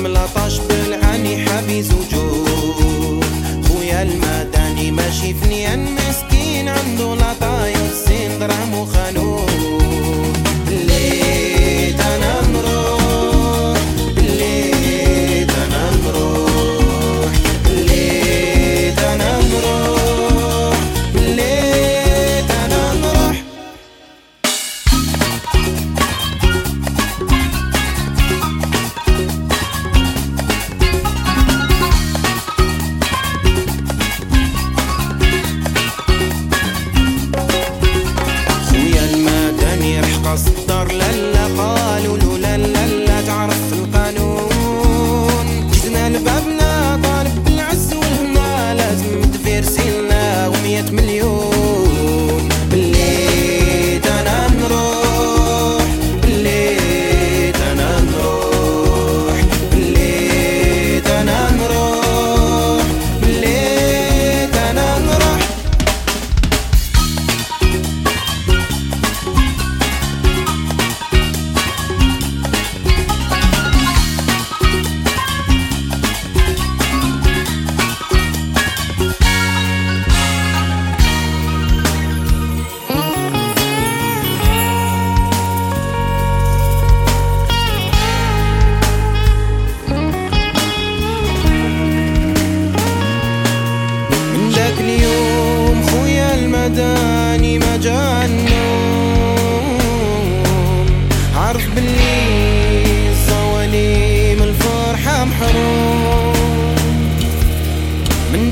يخدم لاطاش بالعاني حابي زوجو. خويا الما ماشي ما شافني مسكين عنده لا طايق. Norle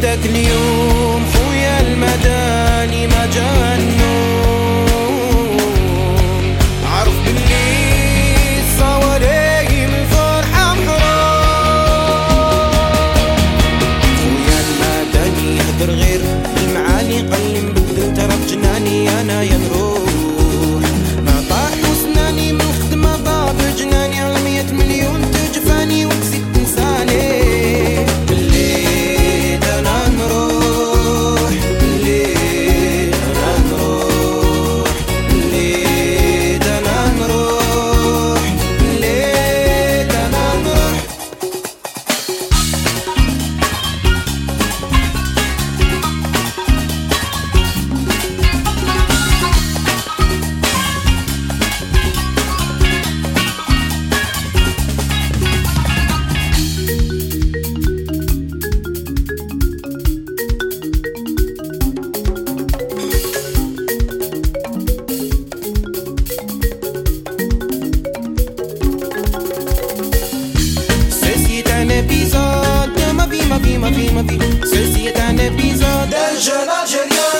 ذاك اليوم خويا المداني ما جا النوم. عرف باللي الصواريم الفرحة محروم خويا المداني يهدر غير بالمعاني قل نبدل ترى جناني أنا يا Ceci est un épisode d'un jeune Algérien.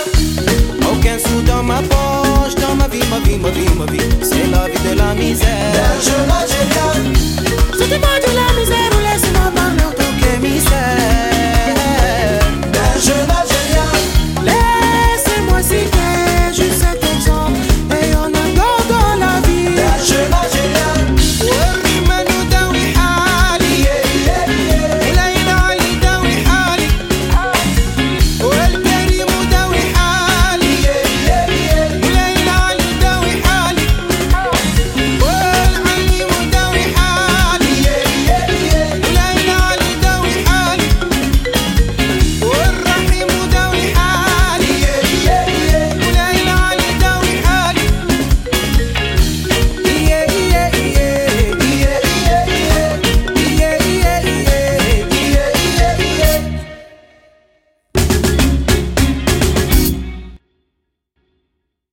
Aucun sou dans ma poche, dans ma vie, ma vie, ma vie, ma vie. C'est la vie de la misère d'un jeune Algérien. C'était pas